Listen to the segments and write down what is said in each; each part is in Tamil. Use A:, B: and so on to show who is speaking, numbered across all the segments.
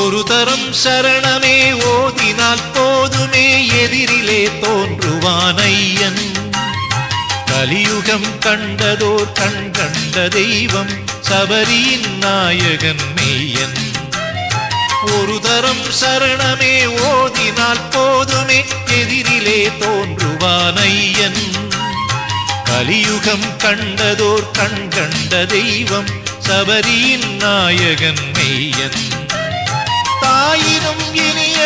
A: ஒரு தரம் சரணமே ஓதினால் போதுமே எதிரிலே தோன்றுவான் ஐயன். கலியுகம் கண்டதோர் கண் கண்ட தெய்வம் சபரியின் நாயகன் மெய்யன். ஒரு தரம் சரணமே ஓதினால் போதுமே எதிரிலே தோன்றுவான் ஐயன். கலியுகம் கண்டதோர் கண் கண்ட தெய்வம் சபரியின் நாயகன் மெய்யன். தாயினும்
B: இனிய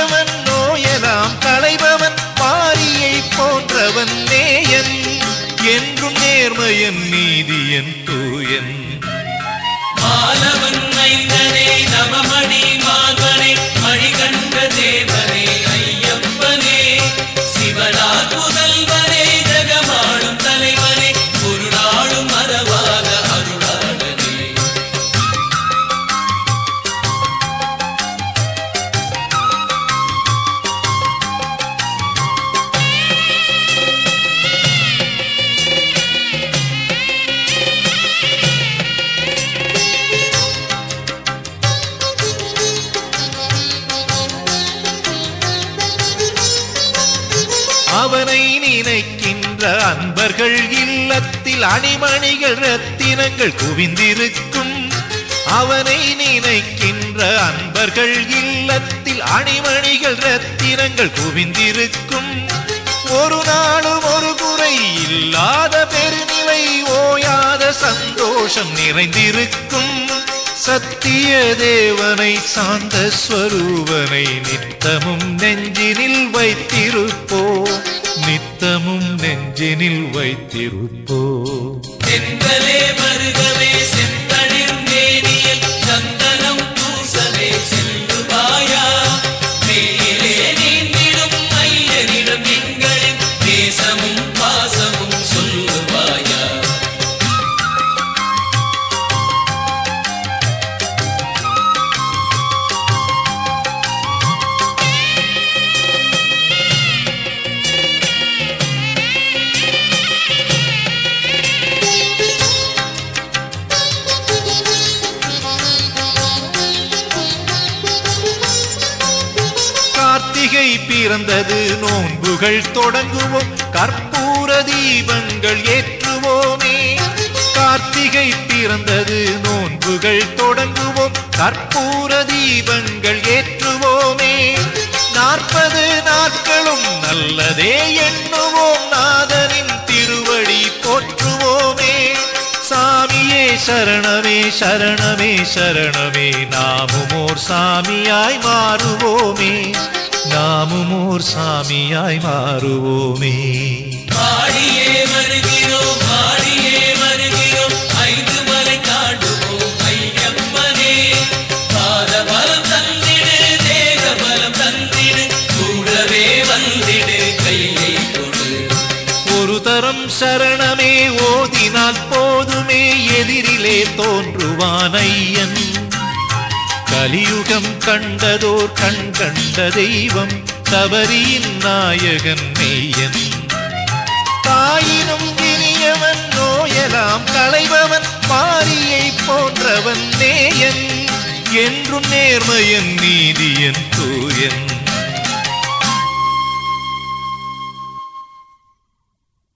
A: அவனை நினைக்கின்ற அன்பர்கள் இல்லத்தில் அணிமணிகள் ரத்தினங்கள் குவிந்திருக்கும். அவனை நினைக்கின்ற அன்பர்கள் இல்லத்தில் அணிமணிகள் ரத்தினங்கள் குவிந்திருக்கும். ஒரு நாளும் ஒரு குறை இல்லாத பெருநிலை ஓயாத சந்தோஷம் நிறைந்திருக்கும். சத்திய தேவனை சாந்த ஸ்வரூபனை நித்தமும் நெஞ்சினில் வைத்திருப்போ. நித்தமும் நெஞ்சினில் வைத்திருப்போ.
B: செங்கலே மருகவே செங்க
A: கார்த்திகை பிறந்தது நோன்புகள் தொடங்குவோம். கற்பூர தீபங்கள் ஏற்றுவோமே. கார்த்திகை பிறந்தது நோன்புகள் தொடங்குவோம். கற்பூர தீபங்கள் ஏற்றுவோமே. நாற்பது நாட்களும் நல்லதே எண்ணுவோம். நாதனின் திருவடி போற்றுவோமே. சாமியே சரணமே சரணமே சரணமே. நாமுமோர் சாமியாய் மாறுவோமே. நாமுமோர் சாமியாய் மாறுவோமே.
B: பாடியே வருகிறோம் பாடியே வருகிறோம். ஐந்து மலை காட்டுவோம் ஐயப்பனே பாத பலம் தந்திடு தேக பலம் தந்திடு கூடவே வந்திடு கையை கொடு.
A: ஒரு தரம் சரணமே ஓதினால் போதுமே எதிரிலே தோன்றுவான் ஐயன். கலியுகம் கண்டதோர் கண் கண்ட தெய்வம் சபரியின் நாயகன் மெய்யன். தாயினும் இனியவன் நோயலாம் களைபவன் பாரியை போன்றவன் நேயன். என்றும் நேர்மையன் நீதியன் தூயன்.